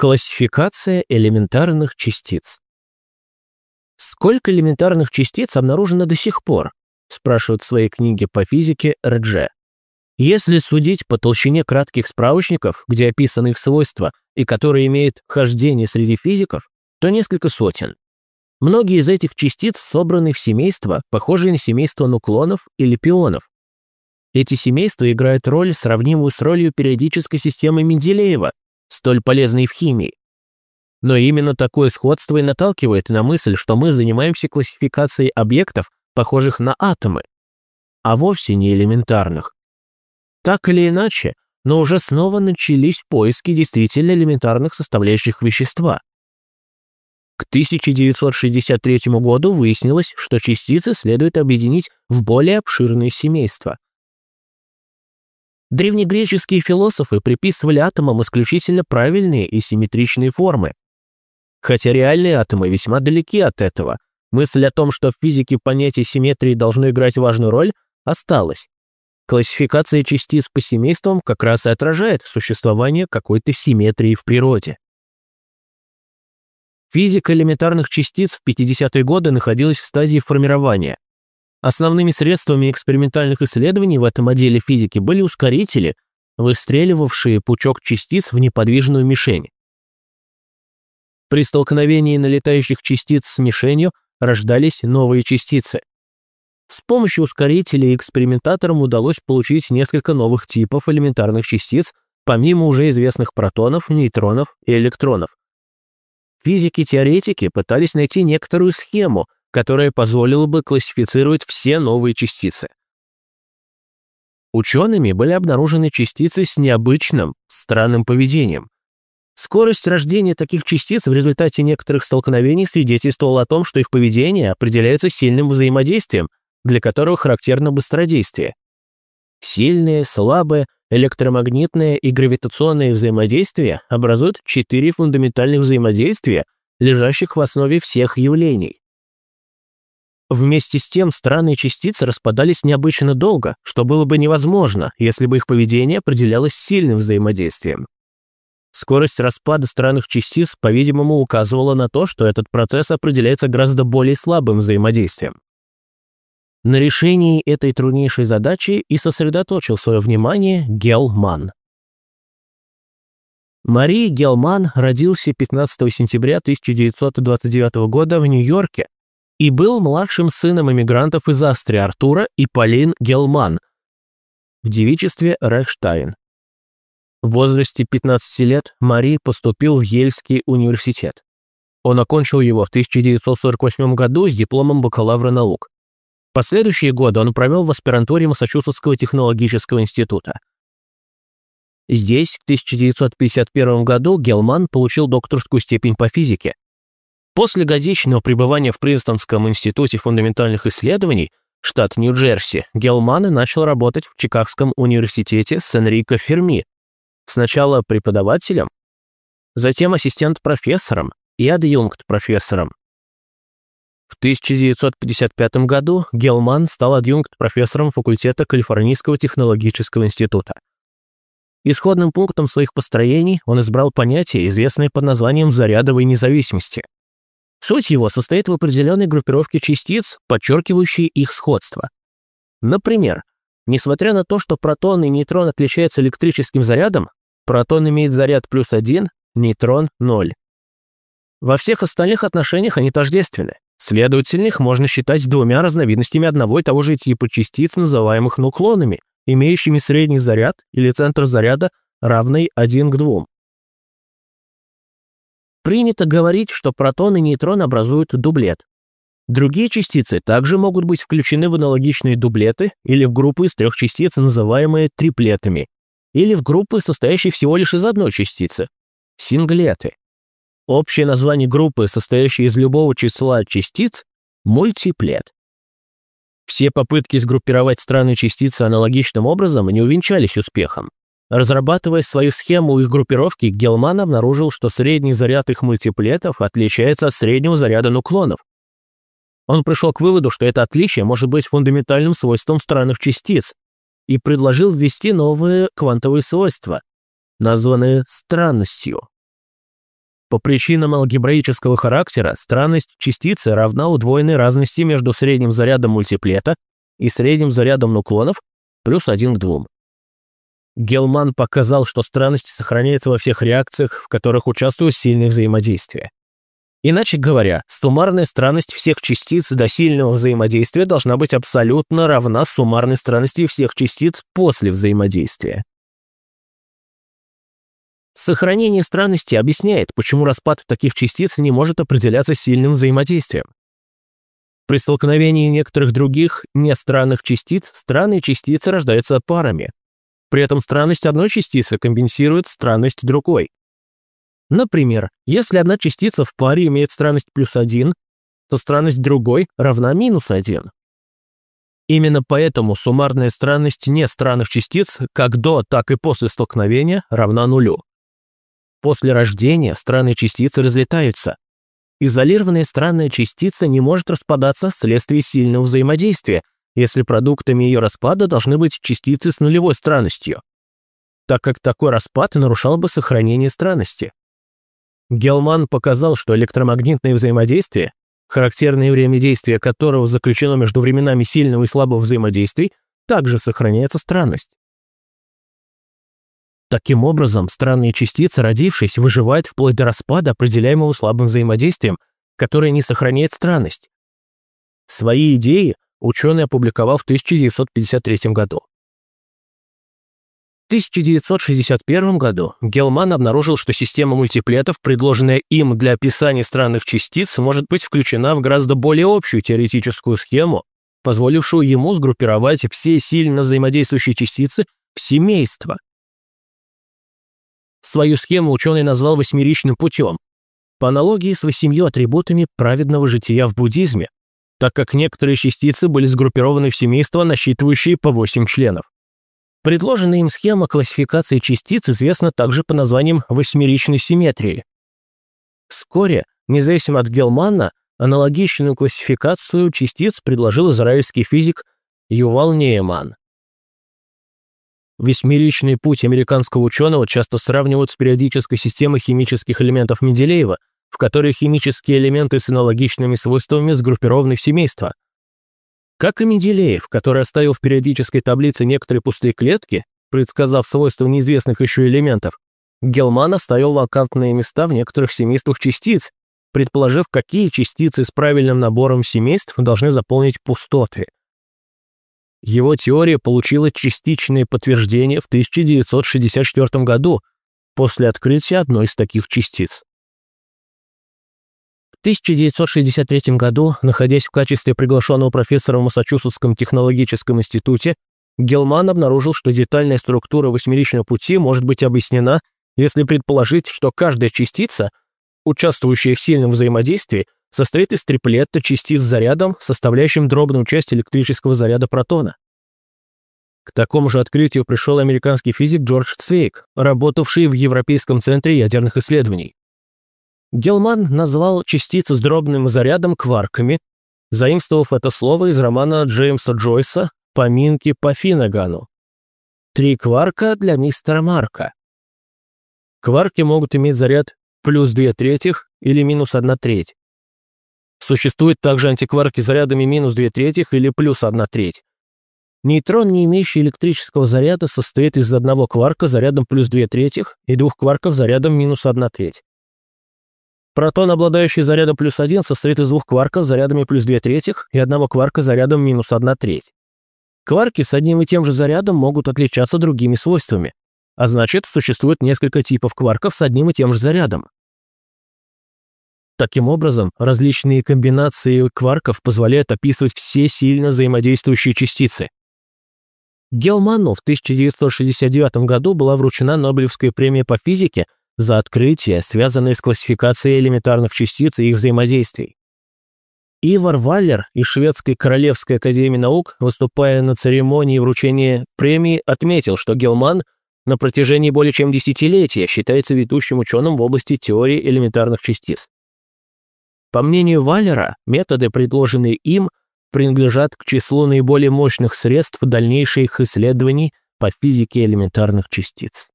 Классификация элементарных частиц. Сколько элементарных частиц обнаружено до сих пор? спрашивает в своей книге по физике Редже. Если судить по толщине кратких справочников, где описаны их свойства и которые имеют хождение среди физиков, то несколько сотен. Многие из этих частиц собраны в семейства, похожие на семейство нуклонов или пионов. Эти семейства играют роль, сравнимую с ролью периодической системы Менделеева, столь полезной в химии. Но именно такое сходство и наталкивает на мысль, что мы занимаемся классификацией объектов, похожих на атомы, а вовсе не элементарных. Так или иначе, но уже снова начались поиски действительно элементарных составляющих вещества. К 1963 году выяснилось, что частицы следует объединить в более обширные семейства. Древнегреческие философы приписывали атомам исключительно правильные и симметричные формы. Хотя реальные атомы весьма далеки от этого, мысль о том, что в физике понятие симметрии должно играть важную роль, осталась. Классификация частиц по семействам как раз и отражает существование какой-то симметрии в природе. Физика элементарных частиц в 50-е годы находилась в стадии формирования. Основными средствами экспериментальных исследований в этом отделе физики были ускорители, выстреливавшие пучок частиц в неподвижную мишень. При столкновении налетающих частиц с мишенью рождались новые частицы. С помощью ускорителей экспериментаторам удалось получить несколько новых типов элементарных частиц, помимо уже известных протонов, нейтронов и электронов. Физики-теоретики пытались найти некоторую схему, которая позволила бы классифицировать все новые частицы. Учеными были обнаружены частицы с необычным, странным поведением. Скорость рождения таких частиц в результате некоторых столкновений свидетельствовала о том, что их поведение определяется сильным взаимодействием – для которого характерно быстродействие. Сильные, слабые, электромагнитное и гравитационное взаимодействие образуют четыре фундаментальных взаимодействия, лежащих в основе всех явлений. Вместе с тем странные частицы распадались необычно долго, что было бы невозможно, если бы их поведение определялось сильным взаимодействием. Скорость распада странных частиц, по-видимому, указывала на то, что этот процесс определяется гораздо более слабым взаимодействием. На решении этой труднейшей задачи и сосредоточил свое внимание Гелман. Мари Гелман родился 15 сентября 1929 года в Нью-Йорке и был младшим сыном эмигрантов из Австрии Артура и Полин Гелман в девичестве Рейхштайн. В возрасте 15 лет Мари поступил в Ельский университет. Он окончил его в 1948 году с дипломом бакалавра наук. Последующие годы он провел в аспирантуре Массачусетского технологического института. Здесь в 1951 году Гелман получил докторскую степень по физике. После годичного пребывания в Принстонском институте фундаментальных исследований, штат Нью-Джерси, Гелман начал работать в Чикагском университете с Энрико Ферми. Сначала преподавателем, затем ассистент-профессором и адъюнкт-профессором. В 1955 году Гелман стал адъюнкт-профессором факультета Калифорнийского технологического института. Исходным пунктом своих построений он избрал понятие, известное под названием зарядовой независимости. Суть его состоит в определенной группировке частиц, подчеркивающей их сходство. Например, несмотря на то, что протон и нейтрон отличаются электрическим зарядом, протон имеет заряд плюс 1, нейтрон – 0. Во всех остальных отношениях они тождественны. Следовательно, их можно считать двумя разновидностями одного и того же типа частиц, называемых нуклонами, имеющими средний заряд или центр заряда, равный 1 к 2. Принято говорить, что протон и нейтрон образуют дублет. Другие частицы также могут быть включены в аналогичные дублеты или в группы из трех частиц, называемые триплетами, или в группы, состоящие всего лишь из одной частицы – синглеты. Общее название группы, состоящей из любого числа частиц – мультиплет. Все попытки сгруппировать странные частицы аналогичным образом не увенчались успехом. Разрабатывая свою схему их группировки, Гелман обнаружил, что средний заряд их мультиплетов отличается от среднего заряда нуклонов. Он пришел к выводу, что это отличие может быть фундаментальным свойством странных частиц, и предложил ввести новые квантовые свойства, названные странностью. По причинам алгебраического характера странность частицы равна удвоенной разности между средним зарядом мультиплета и средним зарядом нуклонов плюс 1 к 2. Гелман показал, что странность сохраняется во всех реакциях, в которых участвуют сильные взаимодействия. Иначе говоря, суммарная странность всех частиц до сильного взаимодействия должна быть абсолютно равна суммарной странности всех частиц после взаимодействия. Сохранение странности объясняет, почему распад таких частиц не может определяться сильным взаимодействием. При столкновении некоторых других нестранных частиц странные частицы рождаются парами. При этом странность одной частицы компенсирует странность другой. Например, если одна частица в паре имеет странность плюс 1, то странность другой равна минус 1. Именно поэтому суммарная странность нестранных частиц как до, так и после столкновения равна нулю. После рождения странные частицы разлетаются. Изолированная странная частица не может распадаться вследствие сильного взаимодействия, если продуктами ее распада должны быть частицы с нулевой странностью, так как такой распад нарушал бы сохранение странности. Гелман показал, что электромагнитное взаимодействие, характерное время действия которого заключено между временами сильного и слабого взаимодействий, также сохраняется странность. Таким образом, странные частицы, родившись, выживают вплоть до распада, определяемого слабым взаимодействием, которое не сохраняет странность. Свои идеи ученый опубликовал в 1953 году. В 1961 году Гелман обнаружил, что система мультиплетов, предложенная им для описания странных частиц, может быть включена в гораздо более общую теоретическую схему, позволившую ему сгруппировать все сильно взаимодействующие частицы в семейство – Свою схему ученый назвал восьмеричным путем, по аналогии с восемью атрибутами праведного жития в буддизме, так как некоторые частицы были сгруппированы в семейства, насчитывающие по восемь членов. Предложенная им схема классификации частиц известна также по названиям восьмеричной симметрии. Вскоре, независимо от Гелмана, аналогичную классификацию частиц предложил израильский физик Ювал Нейман. Восьмеричный путь американского ученого часто сравнивают с периодической системой химических элементов Менделеева, в которой химические элементы с аналогичными свойствами сгруппированы в семейства. Как и Менделеев, который оставил в периодической таблице некоторые пустые клетки, предсказав свойства неизвестных еще элементов, Гелман оставил вакантные места в некоторых семействах частиц, предположив, какие частицы с правильным набором семейств должны заполнить пустоты – его теория получила частичное подтверждение в 1964 году после открытия одной из таких частиц. В 1963 году, находясь в качестве приглашенного профессора в Массачусетском технологическом институте, Гелман обнаружил, что детальная структура восьмеричного пути может быть объяснена, если предположить, что каждая частица, участвующая в сильном взаимодействии, состоит из триплета частиц с зарядом, составляющим дробную часть электрического заряда протона. К такому же открытию пришел американский физик Джордж Цвейк, работавший в Европейском центре ядерных исследований. Гелман назвал частицы с дробным зарядом кварками, заимствовав это слово из романа Джеймса Джойса «Поминки по Финneгану». Три кварка для мистера Марка. Кварки могут иметь заряд плюс 2 третьих или минус 1 треть. Существуют также антикварки с зарядами минус 2 третьих или плюс 1 треть. Нейтрон, не имеющий электрического заряда, состоит из одного кварка зарядом плюс 2 третьих и двух кварков зарядом минус 1 треть. Протон, обладающий зарядом плюс 1, состоит из двух кварков зарядами плюс 2 третьих и одного кварка зарядом минус 1 треть. Кварки с одним и тем же зарядом могут отличаться другими свойствами, а значит, существует несколько типов кварков с одним и тем же зарядом. Таким образом, различные комбинации кварков позволяют описывать все сильно взаимодействующие частицы. Гелману в 1969 году была вручена Нобелевская премия по физике за открытие, связанное с классификацией элементарных частиц и их взаимодействий. Ивар Валлер из Шведской Королевской Академии Наук, выступая на церемонии вручения премии, отметил, что Гелман на протяжении более чем десятилетия считается ведущим ученым в области теории элементарных частиц. По мнению Валлера, методы, предложенные им, принадлежат к числу наиболее мощных средств дальнейших исследований по физике элементарных частиц.